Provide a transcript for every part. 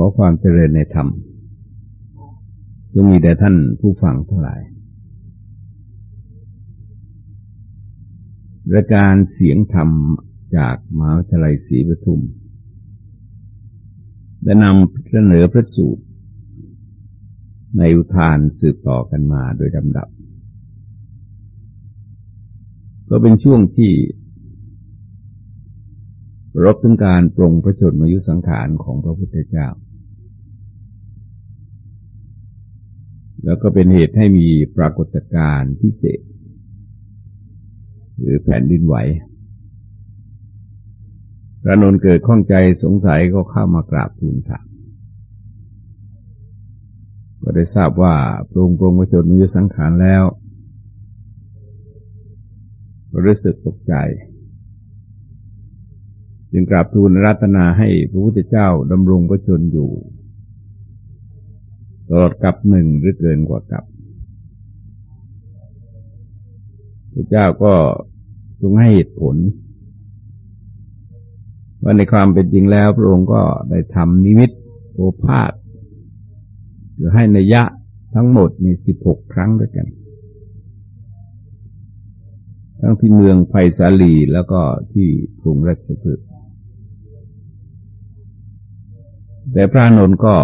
ขอความเจริญในธรรมจงมีแด่ท่านผู้ฟังทั้งหลาย รายการเสียงธรรมจากมหาวิทยาลัยศรีปทุม ได้นำเสนอพระสูตร ในอุทานสืบต่อกันมาโดยลำดับ ก็เป็นช่วงที่รบถึงการปรงพระชนมายุสังขารของพระพุทธเจ้า แล้วก็เป็นเหตุให้มีปรากฏการณ์พิเศษ หรือแผ่นดินไหวพระนนเกิดข้องใจสงสัยก็เข้ามากราบทูลถามก็ได้ทราบว่าปรุงปรงพระชนมายุสังขารแล้วก็รู้สึกตกใจ จึงกราบทูลรัตนาให้พระพุทธเจ้าดำรงพระชนอยู่ ตลอดกับหนึ่งหรือเกินกว่ากับพระเจ้าก็ทรงให้เหตุผล ว่าในความเป็นจริงแล้ว พระองค์ก็ได้ทำนิมิตโอภาษหรือให้นยะทั้งหมดมีสิบหกครั้งด้วยกัน ทั้งที่เมืองไผ่สาลีแล้วก็ที่กรุงราชพฤกษ์แต่พระนนท์ก็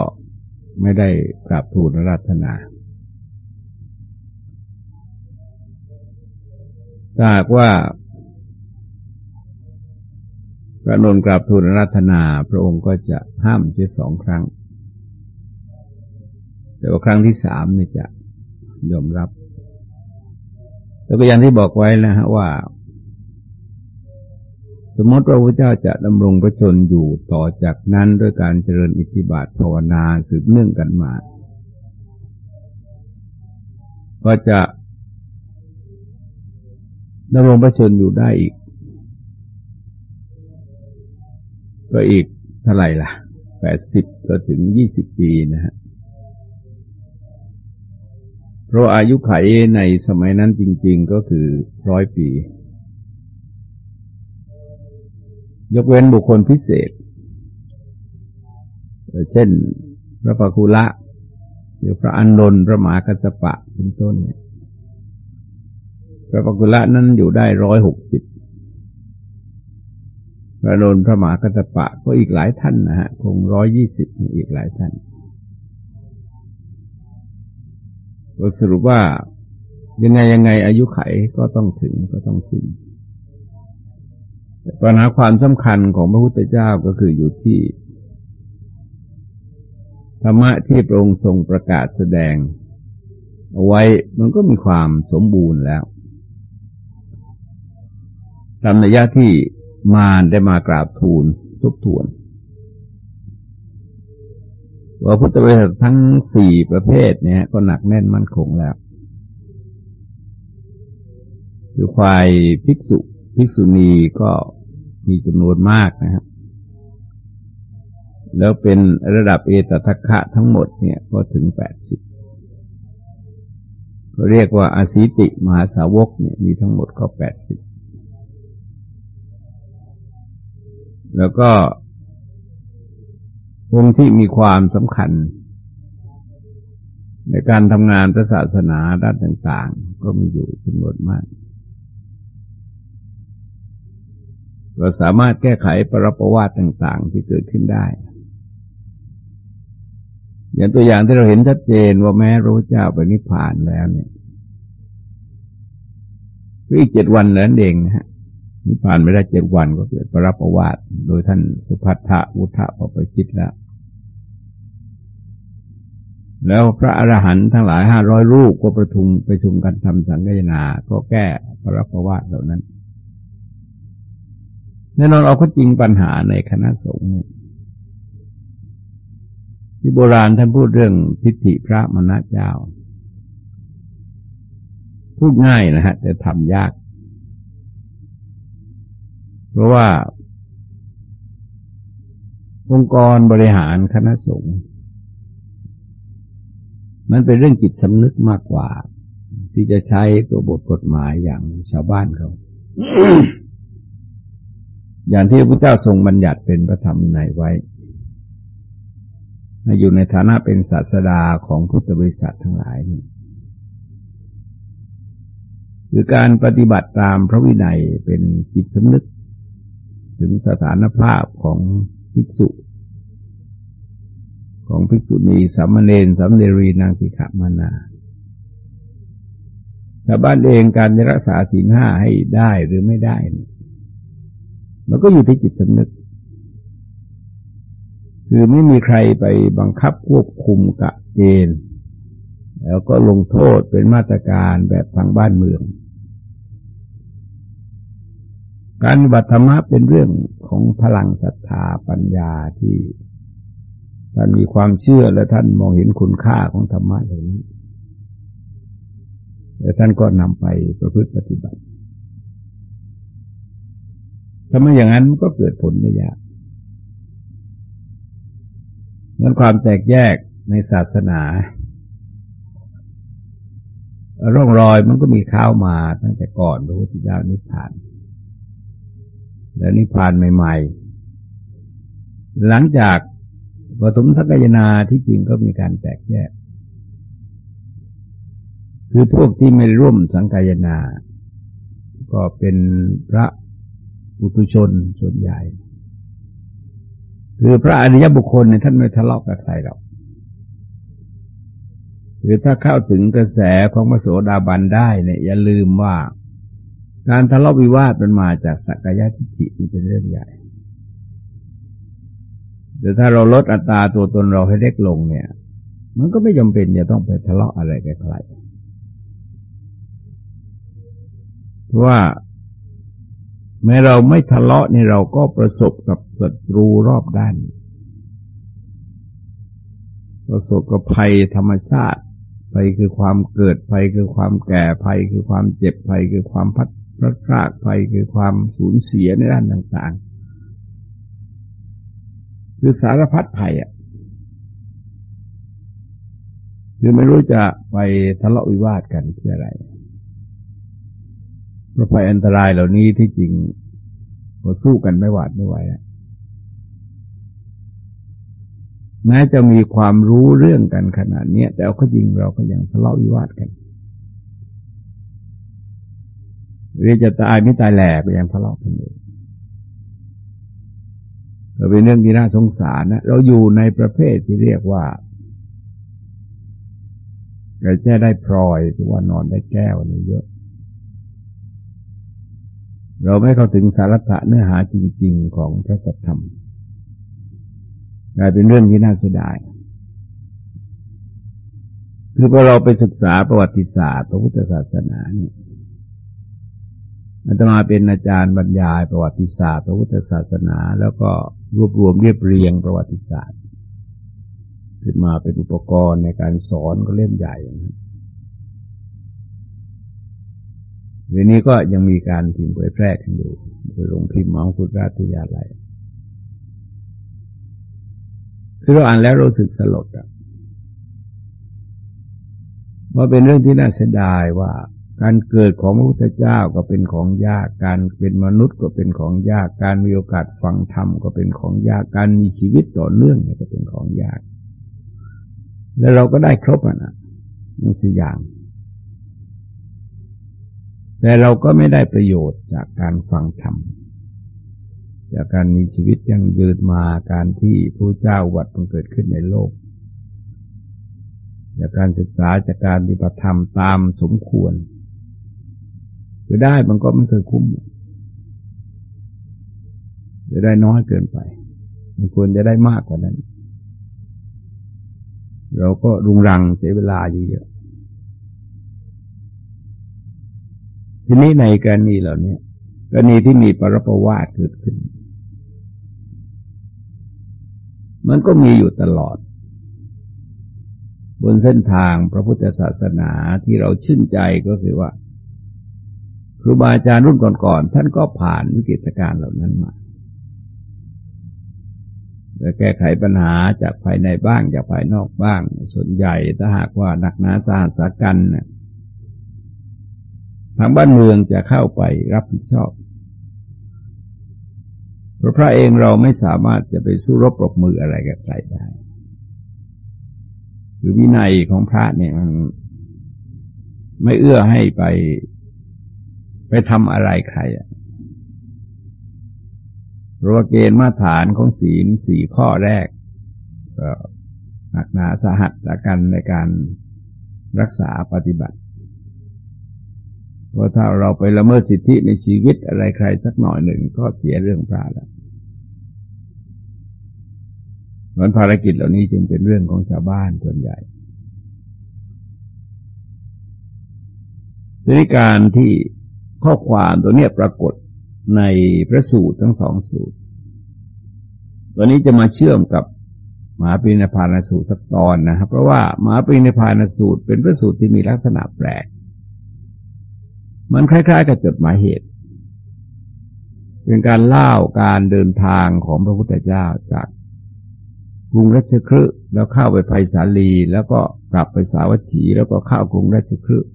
ไม่ได้กราบทูลรัตนา ถ้าหากว่าพระนนกราบทูลรัตนา พระองค์ก็จะห้ามเจสองครั้ง แต่ว่าครั้งที่สามนี่จะยอมรับ แล้วก็อย่างที่บอกไว้แล้วฮะว่า สมมติพระพุทธเจ้าจะดำรงพระชนอยู่ต่อจากนั้นด้วยการเจริญอิทธิบาทภาวนาสืบเนื่องกันมา ก็จะดำรงพระชนอยู่ได้อีก ก็อีกเท่าไหร่ล่ะแปดสิบก็ถึงยี่สิบปีนะฮะเพราะอายุไขในสมัยนั้นจริง ๆก็คือร้อยปี ยกเว้นบุคคลพิเศษ เช่น พระปคุละหรือพระอันนนพระมหากัสปะเป็นต้นเนี่ยพระปคุละนั้นอยู่ได้ร้อยหกสิบพระนนพระมหากัสปะก็อีกหลายท่านนะฮะคงร้อยยี่สิบอีกหลายท่านก็สรุปว่ายังไงยังไงอายุไขก็ต้องถึงก็ต้องสิ้น ปัญหาความสำคัญของพระพุทธเจ้าก็คืออยู่ที่ธรรมะที่พระองค์ทรงประกาศแสดง เอาไว้มันก็มีความสมบูรณ์แล้วตามนัยะที่มาได้มากราบทูลทบทวนว่าพุทธบริษัททั้งสี่ประเภทเนี่ยก็หนักแน่นมั่นคงแล้ว คือควายภิกษุ ภิกษุณีก็มีจำนวนมากนะครับแล้วเป็นระดับเอตทัคคะทั้งหมดเนี่ยก็ถึงแปดสิบเรียกว่าอาศิติมหาสาวกเนี่ยมีทั้งหมดก็แปดสิบแล้วก็วงที่มีความสำคัญ ในการทำงานพระศาสนาด้านต่าง ๆ ก็มีอยู่จำนวนมาก เราสามารถแก้ไขปรประวัติต่าง ๆ ที่เกิดขึ้นได้ อย่างตัวอย่างที่เราเห็นชัดเจนว่าแม้พระพุทธเจ้าไปนิพพานแล้วเนี่ยก็อีกเจ็ดวันนั้นเองนะฮะนิพพานไม่ได้เจ็ดวันก็เกิดปรประวัติโดยท่านสุภัททะวุฒะปปชิตแล้วแล้วพระอรหันต์ทั้งหลายห้าร้อยรูปก็ประทุมประชุมกันทำสังฆนาก็แก้ปรประวัติเหล่านั้น แน่นอนเอาก็จริงปัญหาในคณะสงฆ์เนี่ยที่โบราณท่านพูดเรื่องทิฏฐิพระมณะเจ้า พูดง่ายนะฮะ แต่ทำยาก เพราะว่า องค์กรบริหารคณะสงฆ์มันเป็นเรื่องจิตสำนึกมากกว่า ที่จะใช้ตัวบทกฎหมายอย่างชาวบ้านเขา อย่างที่พระพุทธเจ้าทรงบัญญัติเป็นพระธรรมในไว้อยู่ในฐานะเป็นศาสดาของพุทธบริษัททั้งหลายนี่คือการปฏิบัติตามพระวินัยเป็นจิตสำนึก ถึงสถานภาพของภิกษุ ของภิกษุณีสามเณรสามเณรีนางสิกขามานาชาวบ้านเองการรักษาศีลห้าให้ได้หรือไม่ได้ มันก็อยู่ที่จิตสำนึก คือไม่มีใครไปบังคับควบคุมกะเกณฑ์แล้วก็ลงโทษเป็นมาตรการแบบทางบ้านเมือง การบัตธรรมะเป็นเรื่องของพลังศรัทธาปัญญาที่ท่านมีความเชื่อและท่านมองเห็นคุณค่าของธรรมะอย่างนี้ แล้วท่านก็นำไปประพฤติปฏิบัติ ถ้าไม่อย่างนั้นมันก็เกิดผลได้ยากนั้นความแตกแยกในศาสนา ร่องรอยมันก็มีข้าวมาตั้งแต่ก่อนพระพุทธเจ้านิพพาน แล้วนิพพานใหม่ ๆ หลังจากปฐมสักยนาที่จริงก็มีการแตกแยก คือพวกที่ไม่ร่วมสังกายนา ก็เป็นพระ อุตุชนส่วนใหญ่ คือพระอริยบุคคลเนี่ยท่านไม่ทะเลาะกับใครหรอกคือถ้าเข้าถึงกระแสของพระโสดาบันได้เนี่ยอย่าลืมว่า การทะเลาะวิวาทมันมาจากสักกายทิฏฐินี่เป็นเรื่องใหญ่แต่ถ้าเราลดอัตราตัวตนเราให้เล็กลงเนี่ย มันก็ไม่จำเป็นจะต้องไปทะเลาะอะไรกับใครว่า แม้เราไม่ทะเลาะนี่เราก็ประสบกับศัตรูรอบด้าน ประสบกับภัยธรรมชาติภัยคือความเกิดภัยคือความแก่ภัยคือความเจ็บภัยคือความพัดพลาดพลาดภัยคือความสูญเสียในด้านต่าง ๆ คือสารพัดภัยอะคือไม่รู้จะไปทะเลาะวิวาทกันเพื่ออะไร พราะภัยอันตรายเหล่านี้ที่จริงก็สู้กันไม่หวาดไม่ไหวแม้จะมีความรู้เรื่องกันขนาดนี้แต่ก็จริงเราก็ยังทะเลาะวิวาทกันเรียจะตายไม่ตายแหลกก็ยังทะเลาะกันอยู่ก็เป็นเรื่องที่น่าสงสารนะเราอยู่ในประเภทที่เรียกว่าเราแค่ได้พลอยหรือว่านอนได้แก้วนี่เยอะ เราไม่เข้าถึงสาระเนื้อหาจริง ๆ ของพระสัทธรรมกลายเป็นเรื่องที่น่าเสียดาย คือพอเราไปศึกษาประวัติศาสตร์ พระพุทธศาสนาเนี่ยอาตมาเป็นอาจารย์บรรยายประวัติศาสตร์ พระพุทธศาสนา แล้วก็รวบรวมเรียบเรียงประวัติศาสตร์ ขึ้นมาเป็นอุปกรณ์ในการสอนก็เล่มใหญ่นะ เวลนี้ก็ยังมีการพิมพ์เผยแพร่กันอยู่โดยโรงพิมพ์มังคุดราชยาลัยคือเราอ่านแล้วรู้สึกสลดอะว่าเป็นเรื่องที่น่าเสียดายว่า การเกิดของพระพุทธเจ้าก็เป็นของยาก การเป็นมนุษย์ก็เป็นของยาก การมีโอกาสฟังธรรมก็เป็นของยาก การมีชีวิตต่อเนื่องเนี่ยก็เป็นของยาก แล้วเราก็ได้ครบอะนะทั้งสี่อย่าง แต่เราก็ไม่ได้ประโยชน์จากการฟังธรรมจากการมีชีวิตยังยืนมาการที่พระเจ้าวัดมันเกิดขึ้นในโลก จากการศึกษาจากการปฏิบัติธรรมตามสมควรคือได้มันก็ไม่เคยคุ้มจะได้น้อยเกินไป มันควรจะได้มากกว่านั้น เราก็รุงรังเสียเวลาอยู่เยอะ ทีนี้ในกรณีเหล่านี้กรณีที่มีปรปวาทเกิดขึ้น มันก็มีอยู่ตลอด บนเส้นทางพระพุทธศาสนาที่เราชื่นใจก็คือว่า ครูบาอาจารย์รุ่นก่อนๆท่านก็ผ่านวิกฤตการณ์เหล่านั้นมาจะแก้ไขปัญหาจากภายในบ้างจากภายนอกบ้าง ส่วนใหญ่ถ้าหากว่านักหนาสาหัสกันเนี่ย ทางบ้านเมืองจะเข้าไปรับผิดชอบเพราะพระเองเราไม่สามารถจะไปสู้รบปรบมืออะไรกับใครได้รือวินัยของพระเนี่ยมันไม่เอื้อให้ไปไปทำอะไรใครอะเพราะว่าเกณฑ์มาตรฐานของศีลสี่ข้อแรกก็หนักหนาสาหัสกันในการรักษาปฏิบัติ เพราะถ้าเราไปละเมิดสิทธิในชีวิตอะไรใครสักหน่อยหนึ่งก็เสียเรื่องพระแล้วเหมือนภารกิจเหล่านี้จึงเป็นเรื่องของชาวบ้านส่วนใหญ่ทีนี้การที่ข้อความตัวนี้ปรากฏในพระสูตรทั้งสองสูตร ตัวนี้จะมาเชื่อมกับมหาปิณพานสูตรสักตอนนะครับเพราะว่ามหาปิณพานสูตรเป็นพระสูตรที่มีลักษณะแปลก มันคล้าย ๆ กับจดหมายเหตุ เป็นการเล่าการเดินทางของพระพุทธเจ้าจากกรุงราชคฤห์แล้วเข้าไปไผ่สาลี แล้วก็กลับไปสาวัตถีแล้วก็เข้ากรุงราชคฤห์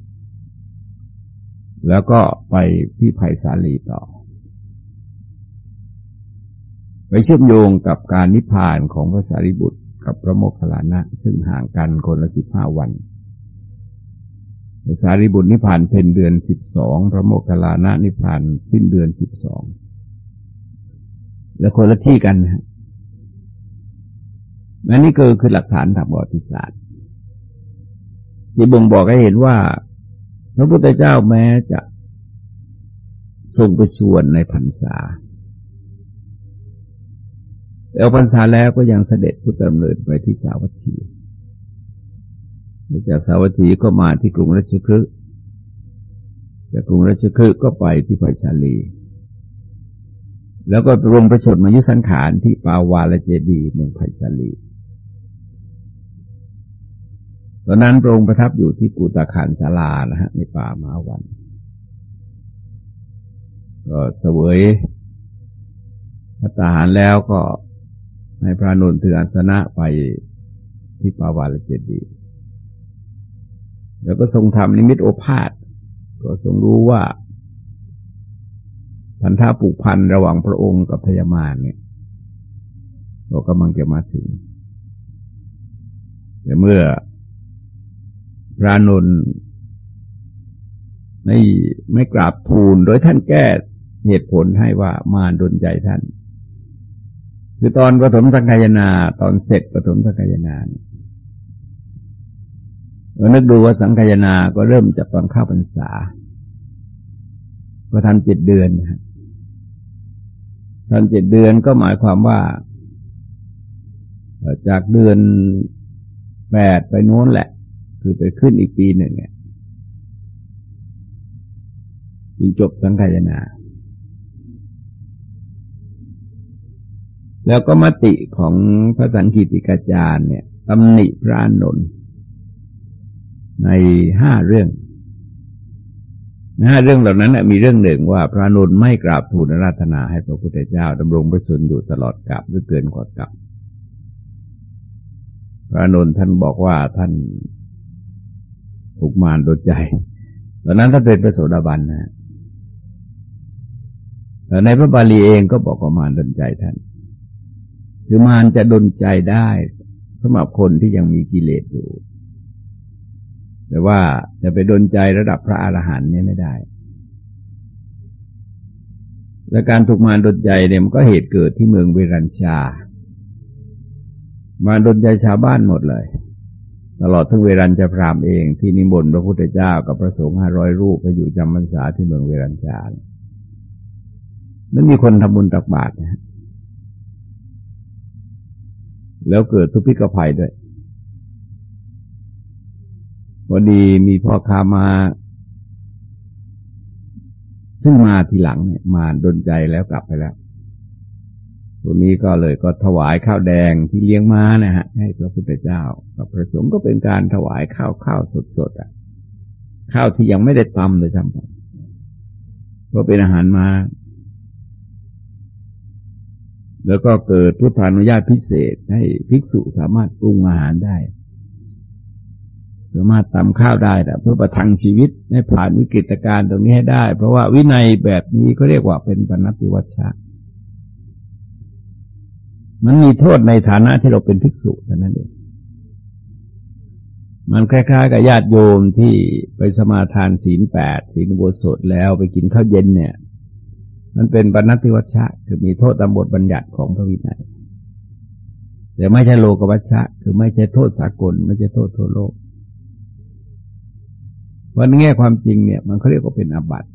แล้วก็ไปที่ไผ่สาลีต่อไปเชื่อมโยงกับการนิพพานของพระสารีบุตรกับพระโมคคัลลานะ ซึ่งห่างกันคนละสิบห้าวัน พระสารีบุตรนิพพานเป็นเดือนสิบสองพระโมคคัลลานะนิพพานสิ้นเดือนสิบสองแล้วคนละที่กันนะนั่นนี่ก็คือหลักฐานทางประวัติศาสตร์ ที่บ่งบอกให้เห็นว่า พระพุทธเจ้าแม้จะทรงไปชวนในพรรษาแต่พรรษาแล้วก็ยังเสด็จพุทธดำเนินไปที่สาวัตถี จากสาวัตถีก็มาที่กรุงราชคฤห์จากกรุงราชคฤห์ก็ไปที่ไผ่สาลี แล้วก็รวมประชดมายุสังขารที่ปาวาลเจดีเมืองไผ่สาลีตอนนั้นพระองค์ประทับอยู่ที่กุตาขานศาลานะฮะในป่ามาวันก็เสวยพัฒหารแล้วก็ให้พระนนท์ถืออัสนะไปที่ปาวาลเจดี แล้วก็ทรงทำนิมิตโอภาษก็ทรงรู้ว่า พันธะผูกพันระหว่างพระองค์กับพญามารเนี่ยก็กำลังจะมาถึง แต่เมื่อพระนนท์ไม่ไม่กราบทูล โดยท่านแก้เหตุผลให้ว่ามารดนใจท่าน คือตอนปฐมสังกายนา ตอนเสร็จปฐมสังกายนาเเรานึกดูว่าสังกายนาก็เริ่มจากตอนเข้าพรรษาก็ทันเจ็ดเดือนนะทันเจ็ดเดือนก็หมายความว่าจากเดือนแปดไปโน้นแหละ คือไปขึ้นอีกปีหนึ่งเนี่ยจึงจบสังขายนา แล้วก็มติของพระสังคีติกาจารย์เนี่ยตำหนิพระนนท์ ในห้าเรื่องห้าเรื่องเหล่านั้นมีเรื่องหนึ่งว่าพระนนท์ไม่กราบทูลราธนาให้พระพุทธเจ้าดำรงพระชนอยู่ตลอดกาบหรือเกินกว่ากาบพระนนท์ท่านบอกว่าท่านถูกมารดนใจ ตอนนั้นท่านเป็นพระโสดาบันนะในพระบาลีเองก็บอกว่ามารดนใจท่าน คือมารจะดนใจได้สำหรับคนที่ยังมีกิเลสอยู่ แต่ว่าจะไปดนใจระดับพระอรหันต์เนี่ยไม่ได้ และการถูกมารดนใจเนี่ยมันก็เหตุเกิดที่เมืองเวรัญชา มารดนใจชาวบ้านหมดเลย ตลอดทั้งเวรัญจะพรามเองที่นิมนต์พระพุทธเจ้ากับพระสงฆ์ห้าร้อยรูปไปอยู่จำพรรษาที่เมืองเวรัญจานั้นมีคนทำบุญตักบาตรนะแล้วเกิดทุพพิกภัยด้วย พอดีมีพ่อค้ามา ซึ่งมาทีหลังเนี่ยมาดนใจแล้วกลับไปแล้วตัวนี้ก็เลยก็ถวายข้าวแดงที่เลี้ยงม้านะฮะ ให้พระพุทธเจ้ากับพระสงฆ์ก็เป็นการถวายข้าวข้าวสดๆอะ ข้าวที่ยังไม่ได้ตำเลยจำไปเพราะเป็นอาหารมาแล้วก็เกิดพุทธานุญาตพิเศษให้ภิกษุสามารถปรุงอาหารได้ สามารถตำข้าวได้แต่เพื่อประทังชีวิตให้ผ่านวิกฤตการณ์ตรงนี้ให้ได้ เพราะว่าวินัยแบบนี้เขาเรียกว่าเป็นปณติวัชชะมันมีโทษในฐานะที่เราเป็นภิกษุเท่านั้นเองมันคล้ายๆกับญาติโยมที่ไปสมาทานศีลแปดศีลอุโบสถแล้วไปกินข้าวเย็นเนี่ย มันเป็นปณติวัชชะคือมีโทษตามบทบัญญัติของพระวินัยแต่ไม่ใช่โลกวัชชะ คือไม่ใช่โทษสากล ไม่ใช่โทษทั่วโลก วันแง่ความจริงเนี่ย มันเขาเรียกว่าเป็นอาบัติ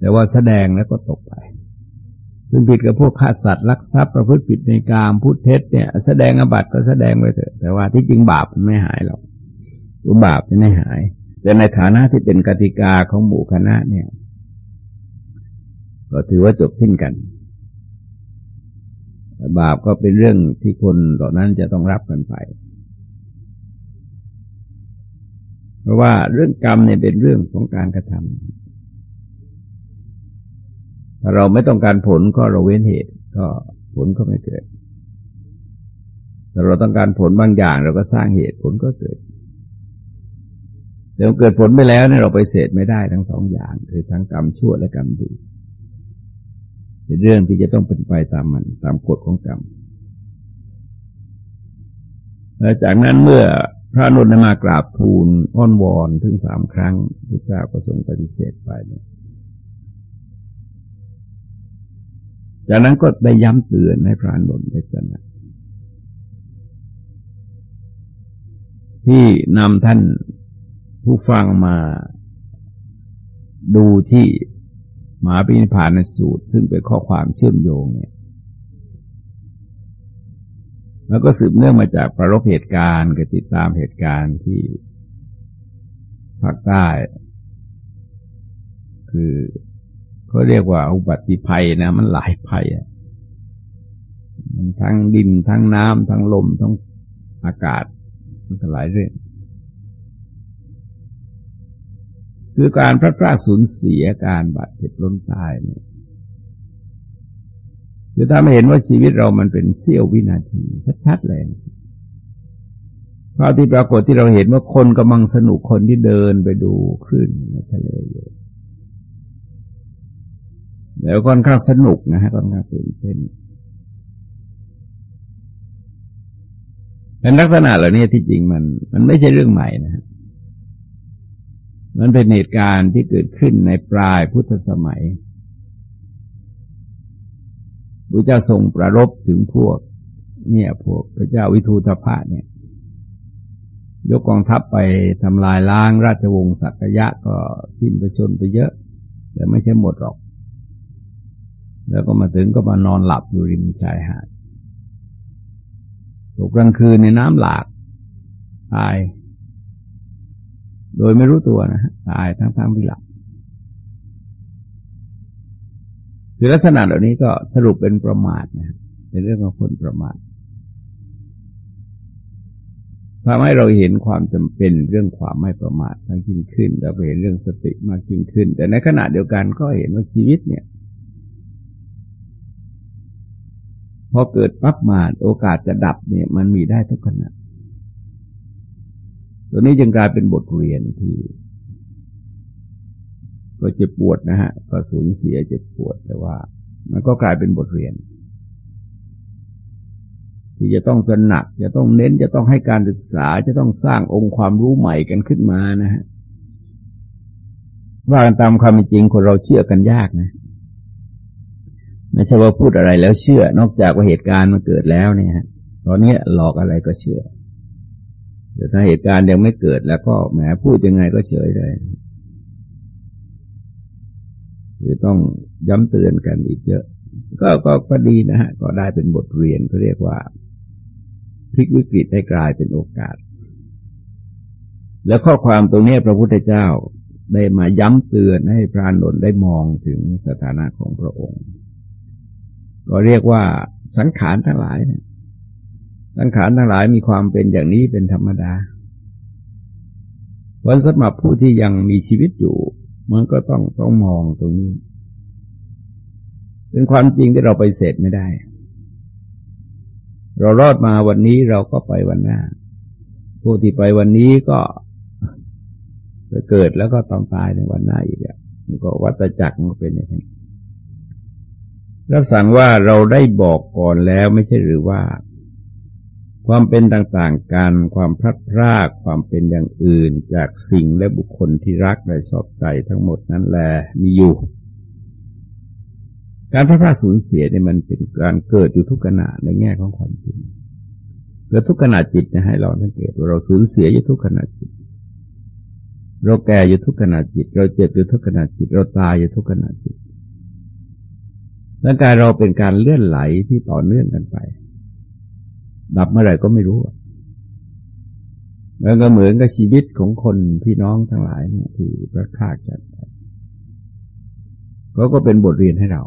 แต่ว่าแสดงแล้วก็ตกไป ซึ่งผิดกับพวกฆ่าสัตว์ลักทรัพย์ประพฤติผิดในกามพูดเท็จเนี่ย แสดงอาบัติก็แสดงไปเถอะ แต่ว่าที่จริงบาปมันไม่หายหรอกบาปไม่หาย แต่ในฐานะที่เป็นกติกาของหมู่คณะเนี่ย ก็ถือว่าจบสิ้นกันบาปก็เป็นเรื่องที่คนเหล่านั้นจะต้องรับกันไป เพราะว่าเรื่องกรรมเนี่ยเป็นเรื่องของการกระทำถ้าเราไม่ต้องการผลก็เราเว้นเหตุ ก็ผลก็ไม่เกิดแต่เราต้องการผลบางอย่าง เราก็สร้างเหตุผลก็เกิดแต่เกิดผลไปแล้วเนี่ยเราไปเสดไม่ได้ทั้งสองอย่าง คือทั้งกรรมชั่วและกรรมดีเป็นเรื่องที่จะต้องเป็นไปตามมันตามกฎของกรรม แล้วจากนั้นเมื่อ พระนนมากราบทูลอ้อนวอนถึงสามครั้งพระเจ้าก็ทรงปฏิเสธไปจากนั้นก็ได้ย้ำเตือนให้พระนนท์ได้ตระหนักที่นำท่านผู้ฟังมาดูที่มหาปิณิพานในสูตร ซึ่งเป็นข้อความเชื่อมโยงเนี่ย แล้วก็สืบเนื่องมาจากประรบเหตุการณ์กับติดตามเหตุการณ์ที่ภาคใต้ คือเขาเรียกว่าอุบัติภัยนะ มันหลายภัยมันทั้งดินทั้งน้ำทั้งลมทั้งอากาศมันก็หลายเรื่อง คือการพลาดพลาดสูญเสียการบาดเจ็บล้นตายเนี่ย คือถ้าไม่เห็นว่าชีวิตเรามันเป็นเสี้ยววินาทีชัดๆเลยภาพที่ปรากฏที่เราเห็นว่าคนกำลังสนุกคนที่เดินไปดูคลื่นในทะเลอยู่แล้วค่อนข้างสนุกนะฮะค่อนข้างตื่นเต้นเป็นลักษณะเหล่านี้ที่จริงมัน มันไม่ใช่เรื่องใหม่นะฮะมันเป็นเหตุการณ์ที่เกิดขึ้นในปลายพุทธสมัย พระเจ้าทรงประรบถึงพวก เนี่ยพวกพระเจ้าวิทูตภะเนี่ย ยกกองทัพไปทำลายล้างราชวงศ์สักยะก็สิ้นประชนไปเยอะ แต่ไม่ใช่หมดหรอก แล้วก็มาถึงก็มานอนหลับอยู่ริมชายหาดตกกลางคืนในน้ำหลากตาย โดยไม่รู้ตัวนะฮะตายทั้งๆที่หลับ คือลักษณะเหล่านี้ก็สรุปเป็นประมาทนะเป็นเรื่องของคนประมาททำให้เราเห็นความจำเป็นเรื่องความไม่ประมาทมากยิ่งขึ้น เราเห็นเรื่องสติมากยิ่งขึ้น แต่ในขณะเดียวกันก็เห็นว่าชีวิตเนี่ย พอเกิดปั๊บมาโอกาสจะดับเนี่ย มันมีได้ทุกขณะตัวนี้จึงกลายเป็นบทเรียนที่ ก็เจ็บปวดนะฮะ ก็สูญเสียเจ็บปวดแต่ว่า มันก็กลายเป็นบทเรียน ที่จะต้องสนักจะต้องเน้นจะต้องให้การศึกษาจะต้องสร้างองค์ความรู้ใหม่กันขึ้นมานะฮะว่ากันตามความจริงคนเราเชื่อกันยากนะไม่ใช่ว่าพูดอะไรแล้วเชื่อ นอกจากว่าเหตุการณ์มันเกิดแล้วเนี่ยฮะตอนนี้หลอกอะไรก็เชื่อแต่ถ้าเหตุการณ์ยังไม่เกิดแล้วก็แหมพูดยังไงก็เฉยเลย คือต้องย้ำเตือนกันอีกเยอะ ก็ก็ก็ดีนะฮะ ก็ได้เป็นบทเรียนเขาเรียกว่าพลิกวิกฤตให้กลายเป็นโอกาส แล้วข้อความตรงนี้พระพุทธเจ้าได้มาย้ำเตือนให้พระนนท์ได้มองถึงสถานะของพระองค์ ก็เรียกว่าสังขารทั้งหลายเนี่ยสังขารทั้งหลายมีความเป็นอย่างนี้เป็นธรรมดาวันสำหรับผู้ที่ยังมีชีวิตอยู่ มันก็ต้องต้องมองตรงนี้ เป็นความจริงที่เราไปเสร็จไม่ได้ เรารอดมาวันนี้เราก็ไปวันหน้า ผู้ที่ไปวันนี้ก็ไปเกิดแล้วก็ต้องตายในวันหน้าอีกอะมันก็วัฏจักรมันก็เป็นอย่างนี้รับสั่งว่าเราได้บอกก่อนแล้วไม่ใช่หรือว่า ความเป็นต่างๆกัน ความพลัดพราก ความเป็นอย่างอื่น จากสิ่งและบุคคลที่รักและชอบใจทั้งหมดนั้นแหละมีอยู่ การพลัดพรากสูญเสียเนี่ยมันเป็นการเกิดอยู่ทุกขณะในแง่ของความจริงเกิดทุกขณะจิตนะให้เราสังเกตว่าเราสูญเสียอยู่ทุกขณะจิต เราแก่อยู่ทุกขณะจิต เราเจ็บอยู่ทุกขณะจิต เราตายอยู่ทุกขณะจิตร่างกายเราเป็นการเลื่อนไหลที่ต่อเนื่องกันไป ดับเมื่อไหร่ก็ไม่รู้แล้วก็เหมือนกับชีวิตของคนพี่น้องทั้งหลายเนี่ยที่ประคากกันไปเขาก็เป็นบทเรียนให้เรา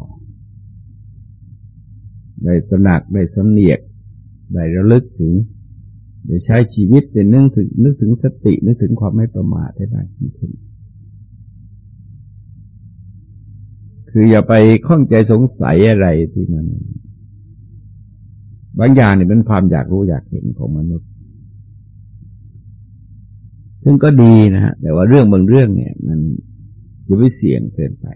ได้ตระหนักได้สำเนียก ได้ระลึกถึง ได้ใช้ชีวิตได้นึกถึง นึกถึงสติ นึกถึงความไม่ประมาทให้มากขึ้นคืออย่าไปข้องใจสงสัยอะไรที่มัน บางอย่างเนี่ยเป็นความอยากรู้อยากเห็นของมนุษย์ ซึ่งก็ดีนะฮะ แต่ว่าเรื่องบางเรื่องเนี่ย มันจะไม่เสี่ยงเกินไป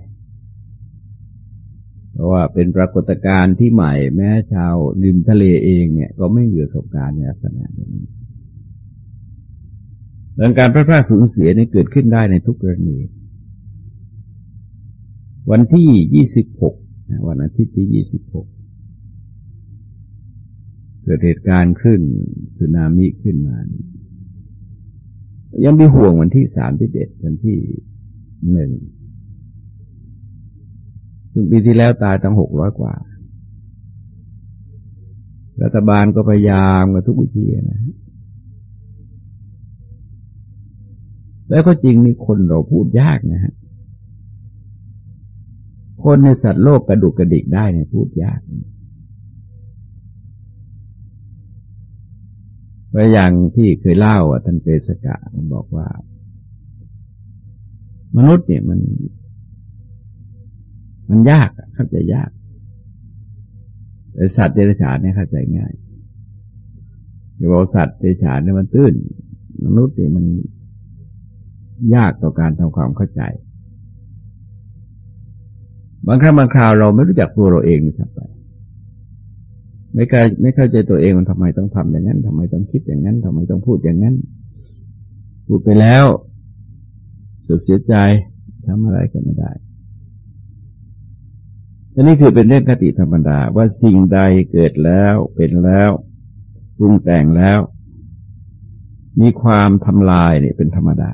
เพราะว่าเป็นปรากฏการณ์ที่ใหม่แม้ชาวริมทะเลเองเนี่ย ก็ไม่มีประสบการณ์ในลักษณะอย่างนี้เรื่องการพลาดพลาดสูญเสียนี่เกิดขึ้นได้ในทุกกรณี วันที่ยี่สิบหกวันอาทิตย์ที่ยี่สิบหก เกิดเหตุการณ์ขึ้นสึนามิขึ้นมา ยังมีห่วงวันที่สามที่เด็ดวันที่หนึ่งซึ่งปีที่แล้วตายตั้งหกร้อยกว่า รัฐบาลก็พยายามกับทุกวิธีนะแล้วก็จริงนี่คนเราพูดยากนะฮะ คนในสัตว์โลกกระดุกกระดิกได้เนี่ยพูดยาก เพราะอย่างที่เคยเล่าอะท่านเปสกะมันบอกว่า มนุษย์เนี่ยมัน มันยากเข้าใจยากแต่สัตว์เดรัจฉานเนี่ยเข้าใจง่ายอย่าบอกสัตว์เดรัจฉานเนี่ยมันตื้น มนุษย์เนี่ยมันยากต่อการทำความเข้าใจ บางครั้งบางคราวเราไม่รู้จักตัวเราเองนะครับ ไม่เคยไม่เข้าใจตัวเองมันทำไมต้องทำอย่างนั้นทำไมต้องคิดอย่างนั้นทำไมต้องพูดอย่างนั้น พูดไปแล้วสุดเสียใจทำอะไรก็ไม่ได้อันนี้คือเป็นเรื่องคติธรรมดาว่าสิ่งใดเกิดแล้วเป็นแล้วปรุงแต่งแล้ว มีความทำลายเนี่ยเป็นธรรมดา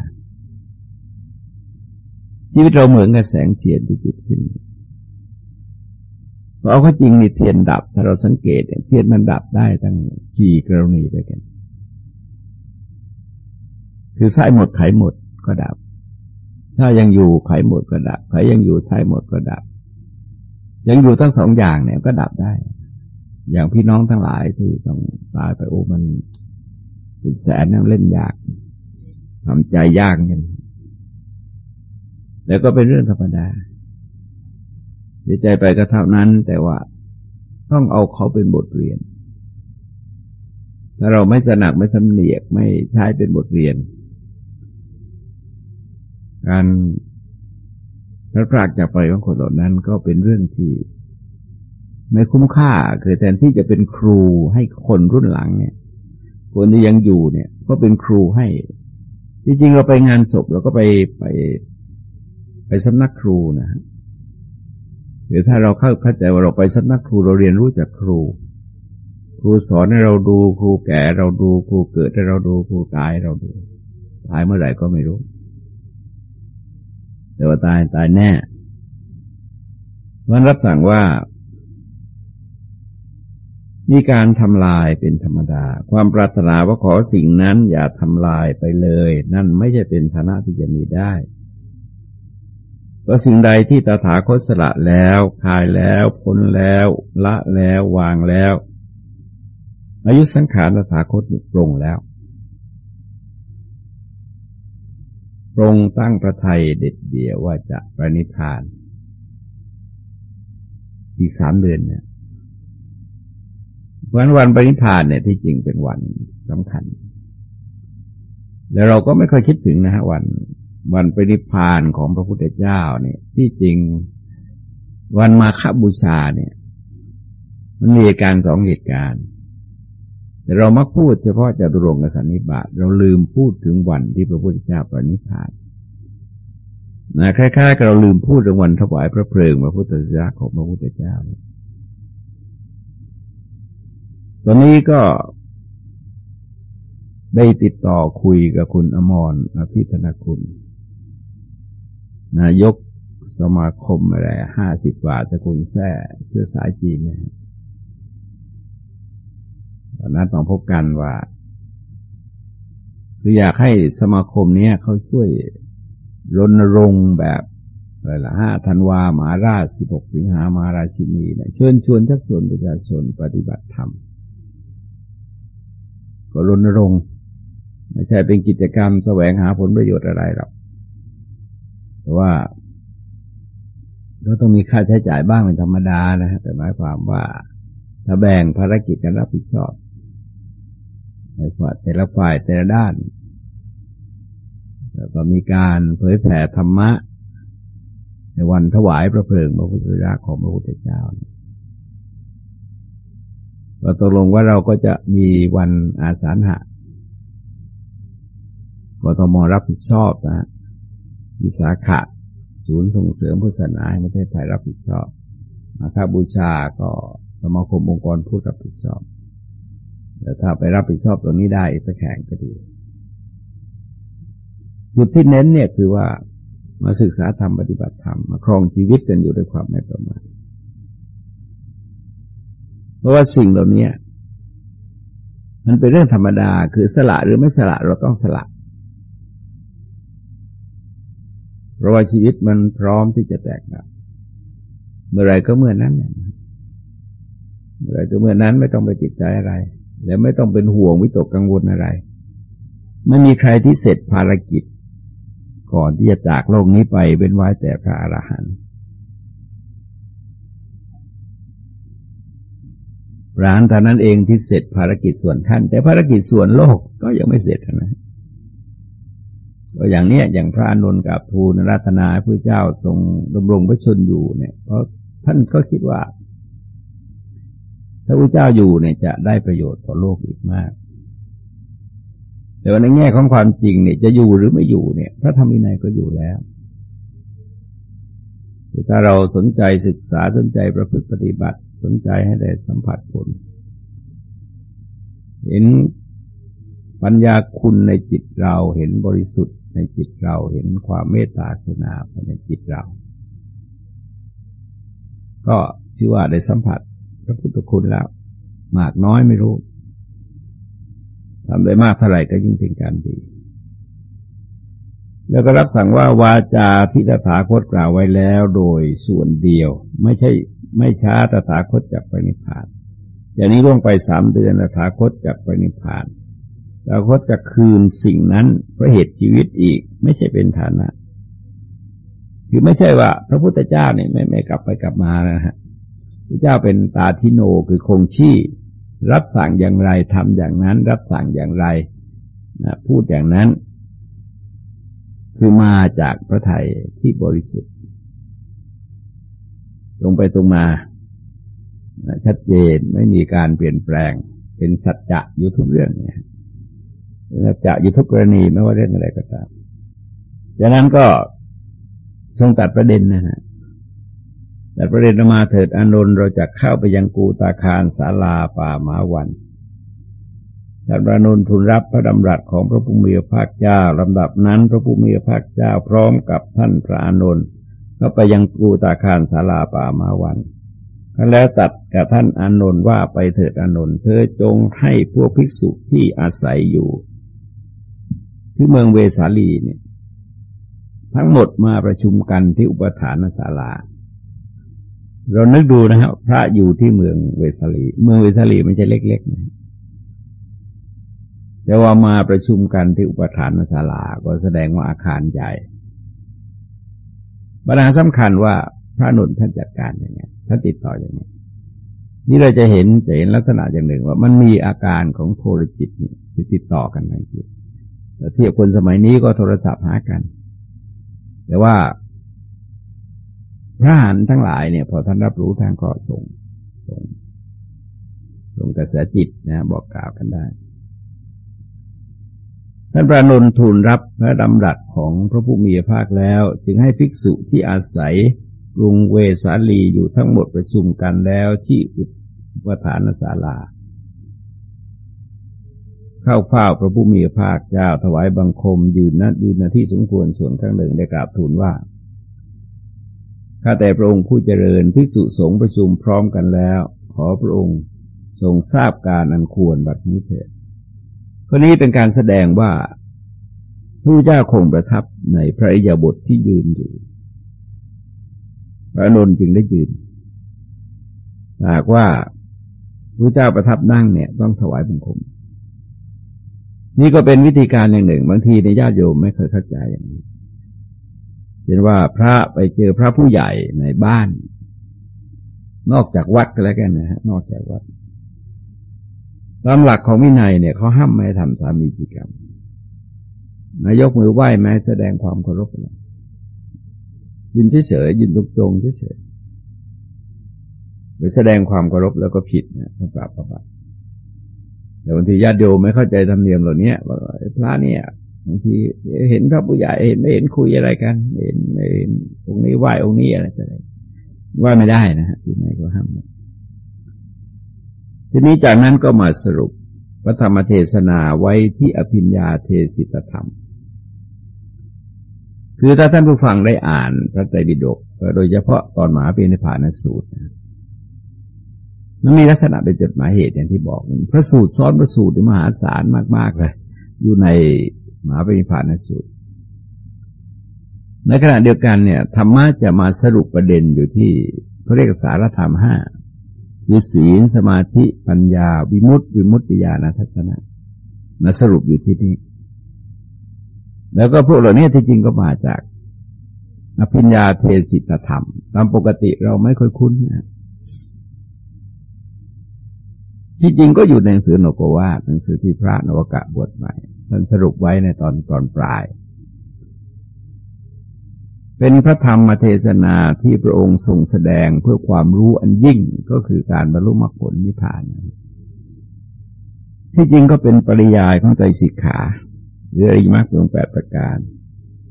ชีวิตเราเหมือนกับแสงเทียนที่จุดขึ้น เอาก็จริงนี่เทียนดับ ถ้าเราสังเกตเทียนมันดับได้ตั้งสี่กรณีด้วยกัน คือไส้หมดไขหมดก็ดับถ้ายังอยู่ไขหมดก็ดับไขยังอยู่ไส้หมดก็ดับ ยังอยู่ทั้งสองอย่างเนี่ยก็ดับได้ อย่างพี่น้องทั้งหลายที่ต้องตายไปโอ้มันเป็นแสนนั่งเล่นยากทำใจยากกันแล้วก็เป็นเรื่องธรรมดา เสียใจไปก็เท่านั้น แต่ว่าต้องเอาเขาเป็นบทเรียน ถ้าเราไม่สนักไม่สำเนียกไม่ใช้เป็นบทเรียน การพระพรากจากไปของคนเหล่านั้นก็เป็นเรื่องที่ไม่คุ้มค่าคือแทนที่จะเป็นครูให้คนรุ่นหลังเนี่ย คนที่ยังอยู่เนี่ย ก็เป็นครูให้ จริงๆเราไปงานศพเราก็ไปไปไปสำนักครูนะฮะ หรือถ้าเราเข้าเข้าใจว่าเราไปสำนักครูเราเรียนรู้จากครู ครูสอนให้เราดูครูแก่เราดูครูเกิดให้เราดูครูตายเราดู ตายเมื่อไหร่ก็ไม่รู้ แต่ว่าตายตายแน่มันรับสั่งว่า มีการทำลายเป็นธรรมดา ความปรารถนาว่าขอสิ่งนั้นอย่าทำลายไปเลย นั่นไม่ใช่เป็นฐานะที่จะมีได้ ว่าสิ่งใดที่ตถาคตสละแล้วคายแล้วพ้นแล้ว ละแล้ววางแล้ว อายุสังขารตถาคตปรงแล้วปรงตั้งประทัยเด็ดเดี่ยวว่าจะประนิพาน อีกสามเดือนเนี่ยวันวันปริพานเนี่ยที่จริงเป็นวันสำคัญ แล้วเราก็ไม่ค่อยคิดถึงนะฮะวัน วันปริพานของพระพุทธเจ้าเนี่ย ที่จริงวันมาคบูชาเนี่ย มันมีเหตุการณ์สองเหตุการณ์แต่เรามักพูดเฉพาะจตุรงกสันนิบาตเราลืมพูดถึงวันที่พระพุทธเจ้าปรินิพพานนะคล้ายๆกับเราลืมพูดถึงวันถวายพระเพลิงพระพุทธเจ้าของพระพุทธเจ้าตอนนี้ก็ได้ติดต่อคุยกับคุณอมรอภิธนคุณ นายกสมาคมอะไรห้าสิบบาตะคุณแท้เชื้อสายจีนเนี่ยนนั้นต้องพบกันว่าคืออยากให้สมาคมเนี้ยเขาช่วยรณรงค์แบบอะไรละห้าธันวามาราชสิบหกสิงหามาราชินีเนี่ยเชิญชวนชักชวนประชาชนปฏิบัติธรรม ก็รณรงค์ไม่ใช่เป็นกิจกรรมแสวงหาผลประโยชน์อะไรหรอก ว่าก็ต้องมีค่าใช้จ่ายบ้างเป็นธรรมดานะฮะแต่หมายความว่าถ้าแบ่งภารกิจกันรับผิดชอบในฝ่ายแต่ละฝ่ายแต่ละด้าน แล้วก็มีการเผยแผ่ธรรมะ ในวันถวายพระเพลิงพระพุทธเจ้าของพระพุทธเจ้าก็ตกลงว่าเราก็จะมีวันอาสาหะกทมรับผิดชอบนะ วิสาขะศูนย์ส่งเสริมพุทธศาสนาประเทศไทยรับผิดชอบมาคาบูชาก็สมาคมองค์กรพูดรับผิดชอบแต่ถ้าไปรับผิดชอบตรงนี้ได้จะแข่งก็ดีจุดที่เน้นเนี่ยคือว่ามาศึกษาธรรมปฏิบัติธรรมมาครองชีวิตกันอยู่ด้วยความไม่ประมาทเพราะว่าสิ่งเหล่านี้มันเป็นเรื่องธรรมดาคือสละหรือไม่สละเราต้องสละ เพราะว่าชีวิตมันพร้อมที่จะแตกดับเมื่อไรก็เมื่อนั้นเนี่ยเมื่อไรก็เมื่อนั้นไม่ต้องไปติดใจอะไร และไม่ต้องเป็นห่วงวิตกกังวลอะไร ไม่มีใครที่เสร็จภารกิจ ก่อนที่จะจากโลกนี้ไปเป็นไว้แต่พระอรหันต์ระอรหันท่านั้นเองที่เสร็จภารกิจส่วนท่าน แต่ภารกิจส่วนโลกก็ยังไม่เสร็จนะ ก็อย่างเนี้ยอย่างพระอนุนกับทูลรัตนาพระเจ้าทรงดำรงพระชนอยู่เนี่ย เพราะท่านก็คิดว่า ถ้าพระเจ้าอยู่เนี่ยจะได้ประโยชน์ต่อโลกอีกมาก แต่ว่าในแง่ของความจริงเนี่ย จะอยู่หรือไม่อยู่เนี่ย พระธรรมวินัยก็อยู่แล้วถ้าเราสนใจศึกษาสนใจประพฤติปฏิบัติ สนใจให้ได้สัมผัสผล เห็นปัญญาคุณในจิตเราเห็นบริสุทธิ์ ในจิตเราเห็นความเมตตากรุณาภายในจิตเรา ก็ชื่อว่าได้สัมผัสพระพุทธคุณแล้ว มากน้อยไม่รู้ทำได้มากเท่าไหร่ก็ยิ่งเป็นการดี แล้วก็รับสั่งว่าวาจาที่ตถาคตกล่าวไว้แล้วโดยส่วนเดียว ไม่ใช่ไม่ช้าตถาคตจากไปนิพพานจากนี้ล่วงไปสามเดือนตถาคตจากไปนิพพาน เราก็จะคืนสิ่งนั้นเพราะเหตุชีวิตอีกไม่ใช่เป็นฐานะ คือไม่ใช่ว่า พระพุทธเจ้าเนี่ยไม่ไม่กลับไปกลับมานะฮะพระเจ้าเป็นตาทิโนคือคงชี่ รับสั่งอย่างไรทำอย่างนั้น รับสั่งอย่างไรนะพูดอย่างนั้น คือมาจากพระไทยที่บริสุทธิ์ ตรงไปตรงมาชัดเจนไม่มีการเปลี่ยนแปลงเป็นสัจจะอยู่ทุกเรื่องเนี่ย จะอยู่ทุกกรณีไม่ว่าเรื่องอะไรก็ตามจากนั้นก็ทรงตัดประเด็นนะฮะแต่ประเด็นมาเถิดอานนท์เราจะเข้าไปยังกูตาคารศาลาป่าหมาวันท่านพระนนทูลรับพระดำรัสของพระผู้มีพระภาคเจ้าลำดับนั้นพระผู้มีพระภาคเจ้าพร้อมกับท่านพระอานนท์เข้าไปยังกูตาคารศาลาป่าหมาวันแล้วตัดกับท่านอานนท์ว่าไปเถิดอานนท์เธอจงให้พวกภิกษุที่อาศัยอยู่ ที่เมืองเวสาลีเนี่ย ทั้งหมดมาประชุมกันที่อุปถานศาลา เรานึกดูนะครับพระอยู่ที่เมืองเวสาลี เมืองเวสาลีไม่ใช่เล็กๆนะแต่ว่ามาประชุมกันที่อุปถานศาลา ก็แสดงว่าอาคารใหญ่ปัญหาสำคัญว่าพระนุนท่านจัดการย่างไงท่านติดต่ออย่างไงนี่เราจะเห็นจะเห็นลักษณะอย่างหนึ่งว่ามันมีอาการของโทรจิตนี่ติดต่อกันในจิต เทียบคนสมัยนี้ก็โทรศัพท์หากัน แต่ว่าพระหันทั้งหลายเนี่ย พอท่านรับรู้ทางก็ส่งส่งส่งกระแสจิตนะบอกกล่าวกันได้ท่านพระนนทูลรับพระดำรัสของพระผู้มีพระภาคแล้ว จึงให้ภิกษุที่อาศัยกรุงเวสาลีอยู่ทั้งหมดประชุมกันแล้วที่อุปทานศาลา เข้าเฝ้าพระผู้มีพระภาคเจ้าถวายบังคม ยืนนัดยืนนาที่สมควรส่วนข้างหนึ่งได้กราบทูลว่าข้าแต่พระองค์ผู้เจริญภิกษุสงฆ์ประชุมพร้อมกันแล้ว ขอพระองค์ทรงทราบการอันควรบัดนี้เถิดข้อนี้เป็นการแสดงว่าพระเจ้าคงประทับในพระอิยาบทที่ยืนอยู่พระนนท์จึงได้ยืนหากว่าพระเจ้าประทับนั่งเนี่ยต้องถวายบังคม นี่ก็เป็นวิธีการอย่างหนึ่ง บางทีในญาติโยมไม่เคยเข้าใจอย่างนี้เช่นว่าพระไปเจอพระผู้ใหญ่ในบ้าน นอกจากวัดก็แล้วกันนะฮะนอกจากวัดตามหลักของวินัยเนี่ยเขาห้ามไม่ทำสามีจิกรรมนายกมือไหว้แม้แสดงความเคารพเลยยืนเฉยๆยืนตรงๆเฉยๆหรือแสดงความเคารพแล้วก็ผิดนะพระปราบพระบา แต่บางทีญาติโยมไม่เข้าใจธรรมเนียมเหล่านี้ว่าพระเนี่ยบางทีเห็นพระผู้ใหญ่เห็นไม่เห็นคุยอะไรกันเห็นไม่เห็นองค์นี้ไหวองค์นี้อะไรอะไรไหวไม่ได้นะฮะที่ไหนก็ห้ามทีนี้จากนั้นก็มาสรุปพระธรรมเทศนาไว้ที่อภิญญาเทศิตธรรม คือถ้าท่านผู้ฟังได้อ่านพระไตรปิฎกโดยเฉพาะตอนหมหาปิณิพานสูตร มันมีลักษณะเป็นจดหมายเหตุอย่างที่บอก พระสูตรซ้อนพระสูตรมหาศาลมาก ๆ เลย อยู่ในมหาปริพานสูตร ในขณะเดียวกันเนี่ยธรรมะจะมาสรุปประเด็นอยู่ที่เขาเรียกสารธรรมห้าคือศีลสมาธิปัญญา วิมุตติ วิมุตติญาณทัศนะมาสรุปอยู่ที่นี่แล้วก็พวกเหล่านี้ที่จริงก็มาจากอภิญญาเทศิตธรรม ตามปกติเราไม่ค่อยคุ้นนะ ที่จริงก็อยู่ในหนังสือโนโกวาหนังสือที่พระนวกะบทใหม่ท่านสรุปไว้ในตอนตอนปลาย เป็นพระธรรมเทศนาที่พระองค์ทรงแสดงเพื่อความรู้อันยิ่งก็คือการบรรลุมรรคผลนิพพาน ที่จริงก็เป็นปริยายของใจสิกขาหรืออริมักลงแปดประการ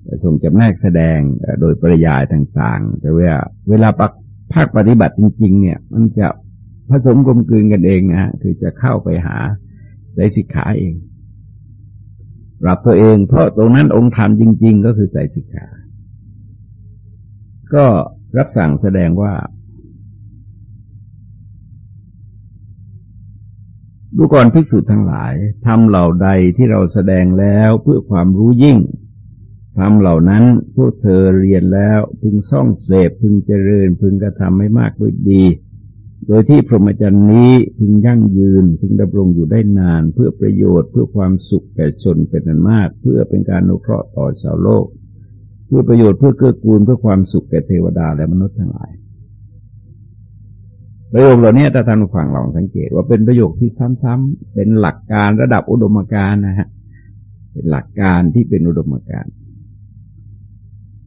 แต่ทรงจำแนกแสดงโดยปริยายต่าง ๆ แต่ว่าเวลาภาคปฏิบัติจริง ๆ เนี่ย มันจะ ผสมกลมกลืนกันเองนะคือจะเข้าไปหาใจสิกขาเองปรับตัวเอง เพราะตรงนั้นองค์ธรรมจริง ๆ ก็คือใจสิกขา ก็รับสั่งแสดงว่าดูก่อนภิกษุทั้งหลายทำเหล่าใดที่เราแสดงแล้วเพื่อความรู้ยิ่งทำเหล่านั้นพวกเธอเรียนแล้วพึงซ่องเสพพึงเจริญพึงกระทำให้มากด้วยดี โดยที่พรหมจรรย์นี้พึงยั่งยืนพึงดำรงอยู่ได้นาน เพื่อประโยชน์เพื่อความสุขแก่ชนเป็นอันมาก เพื่อเป็นการนุเคราะห์ต่อชาวโลก เพื่อประโยชน์เพื่อเกื้อกูลเพื่อความสุขแก่เทวดาและมนุษย์ทั้งหลาย ประโยคเหล่านี้ถ้าท่านฟังลองสังเกตว่าเป็นประโยคที่ซ้ำๆเป็นหลักการระดับอุดมการนะฮะเป็นหลักการที่เป็นอุดมการ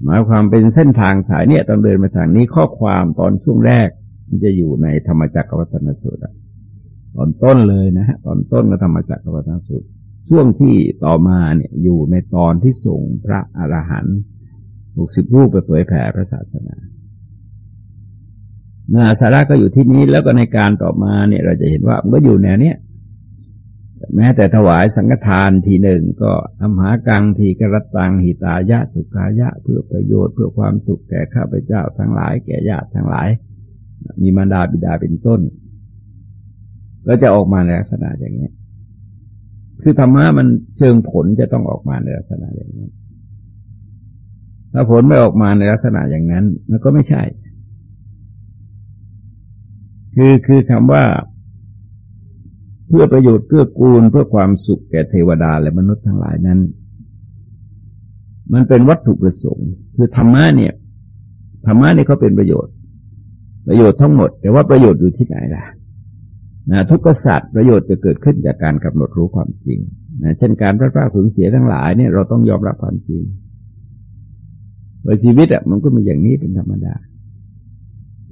หมายความเป็นเส้นทางสายเนี่ยต้องเดินมาทางนี้ข้อความตอนช่วงแรก จะอยู่ในธรรมจักรวัฒนสูตรตอนต้นเลยนะฮะตอนต้นก็ธรรมจักรวัฒนสูตร ช่วงที่ต่อมาเนี่ยอยู่ในตอนที่ส่งพระอรหันต์หกสิบรูปไปเผยแผ่พระศาสนาเนื้อสาระก็อยู่ที่นี้แล้วก็ในการต่อมาเนี่ยเราจะเห็นว่ามันก็อยู่แนวเนี้ยแม้แต่ถวายสังฆทานทีหนึ่งก็อมหากังทีกระตังหิตายะสุขายะ เพื่อประโยชน์เพื่อความสุขแก่ข้าพเจ้าทั้งหลาย แก่ญาติทั้งหลาย มีมารดาบิดาเป็นต้น ก็จะออกมาในลักษณะอย่างนี้ คือธรรมะมันเชิงผลจะต้องออกมาในลักษณะอย่างนี้ ถ้าผลไม่ออกมาในลักษณะอย่างนั้น มันก็ไม่ใช่ คือคือคำว่าเพื่อประโยชน์เกื้อกูลเพื่อความสุขแก่เทวดาและมนุษย์ทั้งหลายนั้น มันเป็นวัตถุประสงค์ คือธรรมะเนี่ยธรรมะนี่เขาเป็นประโยชน์ ประโยชน์ทั้งหมด แต่ว่าประโยชน์อยู่ที่ไหนล่ะนะทุกษัตริย์ประโยชน์จะเกิดขึ้นจากการกำหนดรู้ความจริงนะเช่นการพลาดพลาดสูญเสียทั้งหลายเนี่ยเราต้องยอมรับความจริงโดยชีวิตอะมันก็มีอย่างนี้เป็นธรรมดา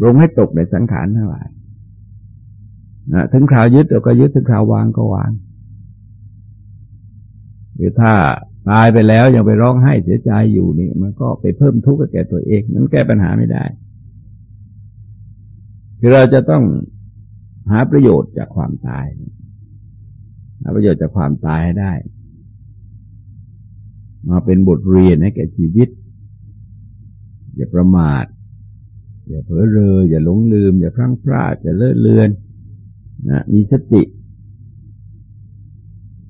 ลงให้ตกในสังขารทั้งหลายนะถึงคราวยึดเราก็ยึดถึงคราววางก็วางหรือถ้าตายไปแล้วยังไปร้องไห้เสียใจอยู่นี่มันก็ไปเพิ่มทุกข์กับแก่ตัวเอง มันแก้ปัญหาไม่ได้ คือเราจะต้องหาประโยชน์จากความตาย หาประโยชน์จากความตายให้ได้ มาเป็นบทเรียนให้แก่ชีวิต อย่าประมาท อย่าเผลอเรอ อย่าหลงลืม อย่าพลั้งพลาด อย่าเลื่อะเลือนนะมีสติ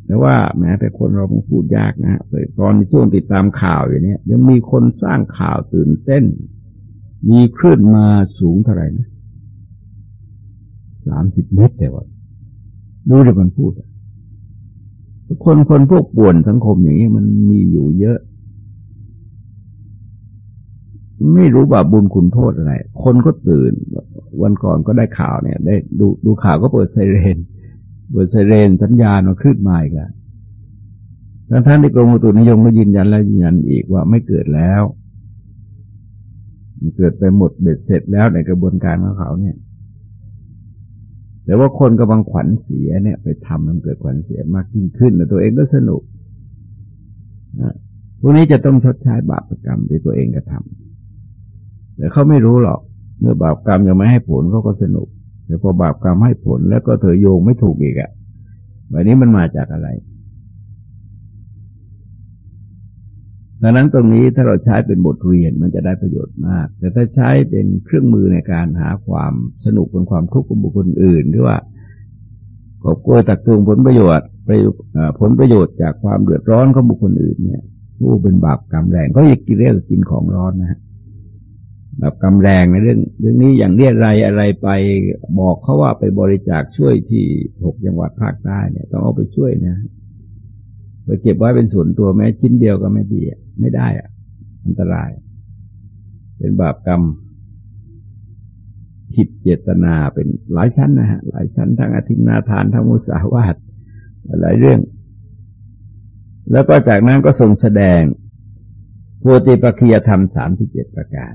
แต่ว่าแม้แต่คนเราพูดยากนะตอนช่วงติดตามข่าวอย่างนี้ยังมีคนสร้างข่าวตื่นเต้น มีคลื่นมาสูงเท่าไหร่นะ สามสิบเมตรแต่ว่าดูแต่มันพูดคนคนพวกป่วนสังคมอย่างนี้มันมีอยู่เยอะ ไม่รู้บาบุญคุณโทษอะไร คนก็ตื่น วันก่อนก็ได้ข่าวเนี่ย ได้ดูดูข่าวก็เปิดไซเรน เปิดไซเรนสัญญาณมาคลื่นมาอีกแล้วท่านที่กรมอุตุนิยมก็ยืนยันแล้วยืนยันอีกว่าไม่เกิดแล้วมันเกิดไปหมดเบ็ดเสร็จแล้วในกระบวนการของเขาเนี่ย แต่ว่าคนกำลังขวัญเสียเนี่ย ไปทำมันเกิดขวัญเสียมากยิ่งขึ้นแต่ตัวเองก็สนุกนะพวกนี้จะต้องชดใช้บาปกรรมที่ตัวเองกระทำแต่เขาไม่รู้หรอก เมื่อบาปกรรมยังไม่ให้ผลเขาก็สนุก แต่พอบาปกรรมให้ผลแล้วก็เธอโยงไม่ถูกอีกอะ่ะแบบนี้มันมาจากอะไร ดังนั้นตรงนี้ถ้าเราใช้เป็นบทเรียนมันจะได้ประโยชน์มาก แต่ถ้าใช้เป็นเครื่องมือในการหาความสนุกเป็นความทุกข์ของบุคคลอื่น หรือว่ากอบกลัวตักตวงผลประโยชน์ผลประโยชน์จากความเดือดร้อนของบุคคลอื่นเนี่ยผู้เป็นบาปกรรมแรงก็อยากกินเรียกกินของร้อนนะฮะบาปกรรมแรงในเรื่อง เรื่องนี้อย่างเรียอะไรอะไรไปบอกเขาว่าไปบริจาคช่วยที่หกจังหวัดภาคใต้เนี่ยต้องเอาไปช่วยนะไปเก็บไว้เป็นส่วนตัวแม้ชิ้นเดียวก็ไม่ดี ไม่ได้อะอันตราย เป็นบาปกรรมผิดเจตนาเป็นหลายชั้นนะฮะหลายชั้นทั้งอธินาทานทั้งมุสาวาทหลายเรื่อง แล้วก็จากนั้นก็ทรงแสดงโพธิปัจจยธรรมสามสิบเจ็ดประการ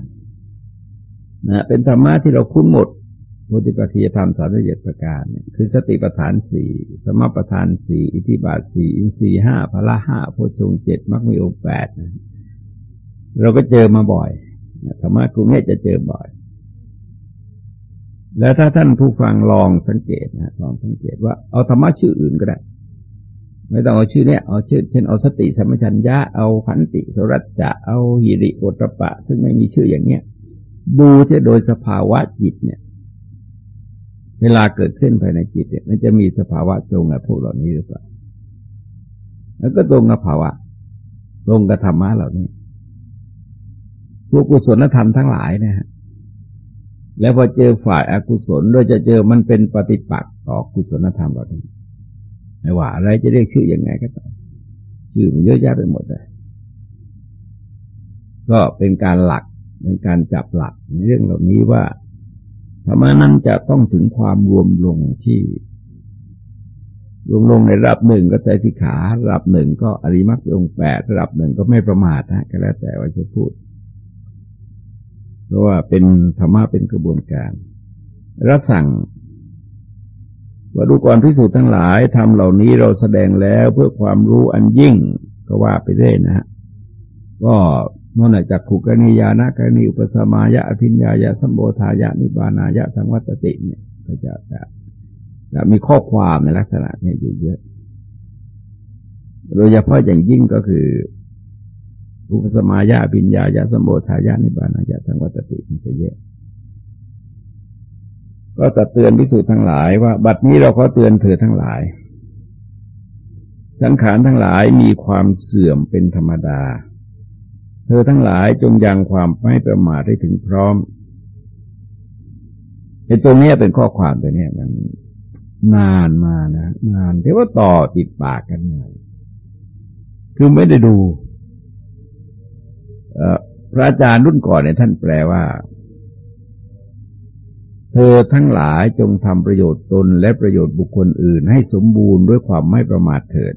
นะเป็นธรรมะที่เราคุ้นหมด โพธิปัจจยธรรมสามสิบเจ็ดประการเนี่ยคือสติปัฏฐานสี่สมปัฏฐานสี่อิทิบาทสี่อินทรีห้าพละห้าโพชงเจ็ดมรรคมีองแปดนะเราก็เจอมาบ่อยธรรมะกลุ่มนี้จะเจอบ่อย แล้วถ้าท่านผู้ฟังลองสังเกตนะลองสังเกตว่าเอาธรรมะชื่ออื่นก็ได้ ไม่ต้องเอาชื่อเนี้ยเอาชื่อเช่นเอาสติสัมปชัญญะเอาขันติสรัจจะเอาหิริโอตปะ ซึ่งไม่มีชื่ออย่างเนี้ยดูที่โดยสภาวะจิตเนี่ย เวลาเกิดขึ้นภายในจิตเนี่ย มันจะมีสภาวะตรงกับพวกเหล่านี้หรือเปล่า แล้วก็ตรงกับภาวะ ตรงกับธรรมะเหล่านี้ พวกกุศลธรรมทั้งหลายนะฮะ แล้วพอเจอฝ่ายอากุศลโดยจะเจอมันเป็นปฏิปักษ์ต่อกุศลธรรมเหล่านี้ ไม่ว่าอะไรจะเรียกชื่ออยังไงก็ตาม ชื่อมันเยอะแยะไปหมดเลย ก็เป็นการหลักเป็นการจับหลักในเรื่องเหล่านี้ว่า ธรรมะนั้นจะต้องถึงความรวมลงที่ รวมลงในระดับหนึ่งก็ใจที่ขาระดับหนึ่งก็อริมักองแปดระดับหนึ่งก็ไม่ประมาทนะก็แล้วแต่ว่าจะพูด เพราะว่าเป็นธรรมะเป็นกระบวนการ รับสั่งว่าดูก่อนพิสูจน์ทั้งหลายทำเหล่านี้เราแสดงแล้วเพื่อความรู้อันยิ่งก็ว่าไปเรื่อยนะฮะก็ นั่นจากขุกนิยานากนิอุปสมายะอภิญญายะสัมโบธายะนิบานายะสังวัตติเนี่ยก็จะจะจะมีข้อความในลักษณะนี้อยู่เยอะ โดยเฉพาะอย่างยิ่งก็คือ อุปสมายะอภิญญายะสัมโบธายะนิบานายะสังวัตติมันจะเยอะก็จะเตือนพิสูจน์ทั้งหลายว่า บัดนี้เราก็เตือนเธอทั้งหลาย สังขารทั้งหลายมีความเสื่อมเป็นธรรมดา เธอทั้งหลายจงยังความไม่ประมาทให้ถึงพร้อมไอ้ตัวนี้เป็นข้อความตัวนี้มันนานมานะนานที่ว่าต่อติดปากกันเลยคือไม่ได้ดูพระอาจารย์รุ่นก่อนเนี่ยท่านแปลว่า เธอทั้งหลายจงทำประโยชน์ตนและประโยชน์บุคคลอื่น ให้สมบูรณ์ด้วยความไม่ประมาทเถิด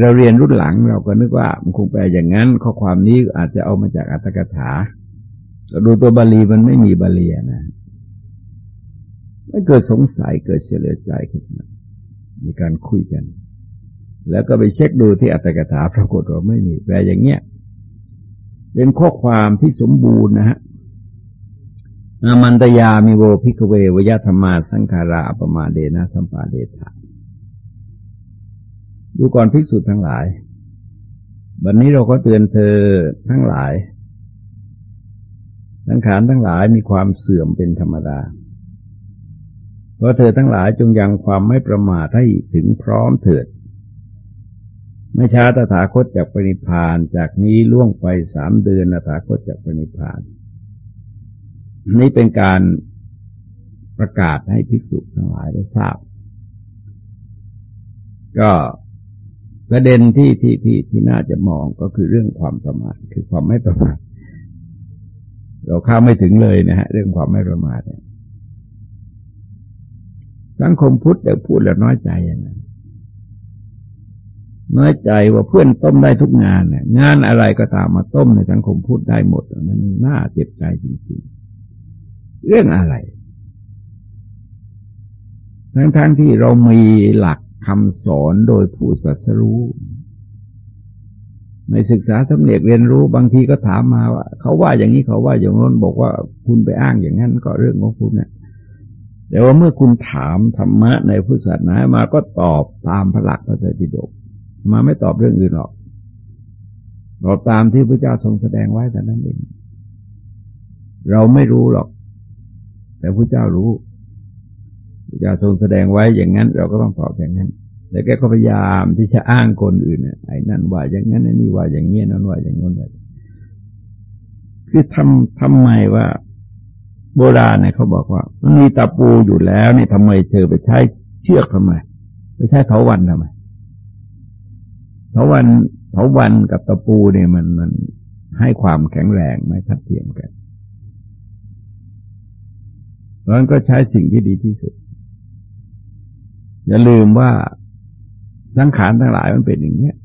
เราเรียนรุ่นหลังเราก็นึกว่ามันคงแปลอย่างนั้น ข้อความนี้อาจจะเอามาจากอัตถกถาดูตัวบาลีมันไม่มีบาลีนะไม่เกิดสงสัยเกิดเฉลียวใจขึ้นมามีการคุยกัน แล้วก็ไปเช็คดูที่อรรถกถาปรากฏว่าไม่มีแปลอย่างเงี้ยเป็นข้อความที่สมบูรณ์นะฮะอามันตยามิโว ภิกขเววยธัมมาสังขารา อัปปมาเทนะสัมปาเทถะ ดูก่อนภิกษุทั้งหลาย วันนี้เราก็เตือนเธอทั้งหลาย สังขารทั้งหลายมีความเสื่อมเป็นธรรมดา เพราะเธอทั้งหลายจงยังความไม่ประมาทให้ถึงพร้อมเถิด ไม่ช้าตถาคตจากปณิพานจากนี้ล่วงไปสามเดือนตถาคตจากปณิพาน นี้เป็นการประกาศให้ภิกษุทั้งหลายได้ทราบ ก็ ประเด็นที่ที่ที่ที่น่าจะมองก็คือเรื่องความประมาทคือความไม่ประมาทเราเข้าไม่ถึงเลยนะฮะเรื่องความไม่ประมาทเนี่ยสังคมพุทธแต่พูดแล้วน้อยใจอย่างนั้นน้อยใจว่าเพื่อนต้มได้ทุกงานเนี่ยงานอะไรก็ตามมาต้มในสังคมพุทธได้หมดนั้นน่าเจ็บใจจริงๆ เรื่องอะไรทั้งๆทที่เรามีหลัก คำสอนโดยผู้ศัสรู้ในศึกษาสำเนียกเรียนรู้บางทีก็ถามมาว่า เขาว่าอย่างนี้เขาว่าอย่างน้นบอกว่าคุณไปอ้างอย่างนั้นก็เรื่องของคุณนะแต่ว่าเมื่อคุณถามธรรมะในพุทธศาสนามาก็ตอบตามพระหลักพระไตรปิฎกมาไม่ตอบเรื่องอื่นหรอกตอบตามที่พระเจ้าทรงแสดงไว้แต่นั้นเอง เราไม่รู้หรอก แต่พระเจ้ารู้ จะทรงแสดงไว้อย่างนั้น เราก็ต้องตอบอย่างนั้นแต่แกก็พยายามที่จะอ้างคนอื่นเนี่ยไอ้นั่นว่าอย่างนั้นไอ้นี่ว่าอย่างเงี้ยนั่นว่าอย่างนั้นเลยคือทำทำไมว่า โบราณเนี่ยเขาบอกว่ามันมีตะปูอยู่แล้วเนี่ยทำไมเธอไปใช้เชือกทำไมไปใช้เถาวันทำไมเถาวันเถาวันกับตะปูเนี่ยมันมันให้ความแข็งแรงไม่ทัดเทียมกันเพราะนั้นก็ใช้สิ่งที่ดีที่สุด อย่าลืมว่าสังขารทั้งหลายมันเป็นอย่างเนี้ย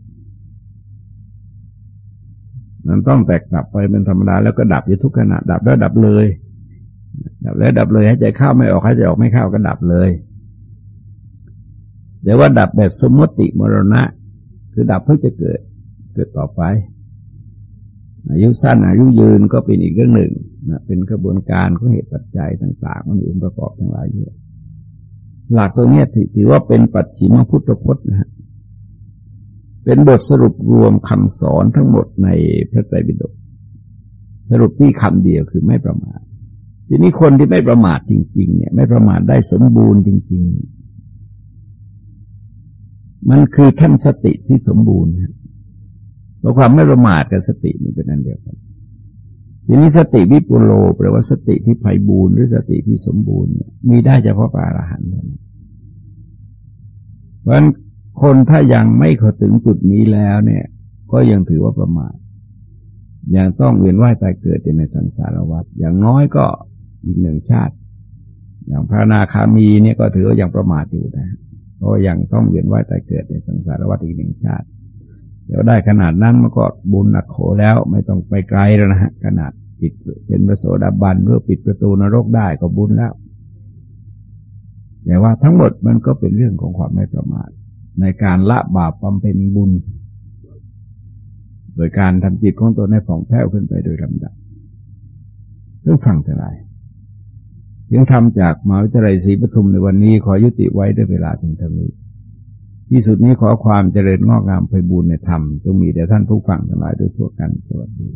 มันต้องแตกดับไปเป็นธรรมดาแล้วก็ดับอยู่ทุกขณะ ดับแล้วดับเลย ดับแล้วดับเลยให้ใจเข้าไม่ออกให้ใจออกไม่เข้าก็ดับเลยแต่ว่าดับแบบสมมติมรณะ คือดับเพื่อจะเกิดเกิดต่อไป อายุสั้นอายุยืนก็เป็นอีกเรื่องหนึ่งนะเป็นกระบวนการของเหตุปัจจัยต่างๆมันมีองค์ประกอบทั้งหลายเยอะ หลักตัวนี้ถือว่าเป็นปัจฉิมพุทธพจน์นะฮะเป็นบทสรุปรวมคำสอนทั้งหมดในพระไตรปิฎกสรุปที่คำเดียวคือไม่ประมาททีนี้คนที่ไม่ประมาทจริง ๆ เนี่ย ไม่ประมาทได้สมบูรณ์จริง ๆ มันคือท่านสติที่สมบูรณ์เพราะความไม่ประมาทกับสตินี่เป็นอันเดียวกัน ทีนี้สติวิปุโลแปลว่าสติที่ไพ่บูรณ์หรือสติที่สมบูรณ์ มีได้เฉพาะพระอรหันต์เท่นเพราะฉะนั้นคนถ้ายังไม่เข้าถึงจุดนี้แล้วเนี่ย ก็ยังถือว่าประมาทยังต้องเวียนว่ายตายเกิดในสังสารวัฏอย่างน้อยก็อีกหนึ่งชาติ อย่างพระนาคามีเนี่ยก็ถือว่ายังประมาทอยู่นะเพราะยังต้องเวียนว่ายตายเกิดในสังสารวัฏอีกหนึ่งชาติ เดี๋ยวได้ขนาดนั้นมันก็บุญหนักโขแล้วไม่ต้องไปไกลแล้วนะฮะขนาดปิดเป็นพระโสดาบันเพื่อปิดประตูนรกได้ก็บุญแล้ว แต่ว่าทั้งหมดมันก็เป็นเรื่องของความไม่ประมาทในการละบาปบำเพ็ญบุญ โดยการทำจิตของตนให้ผ่องแผ้วขึ้นไปโดยลำดับเรื่องฟังเท่าไรเสียงธรรมจากมหาวิทยาลัยศรีปทุมในวันนี้ขอยุติไว้ด้วยเวลาถึงเท่านี้ ที่สุดนี้ขอความเจริญงอกงามไปบูรณนธรรมจงมีแด่ท่านผู้ฟังทั้งหลายด้วยทั่วกันสวัสดี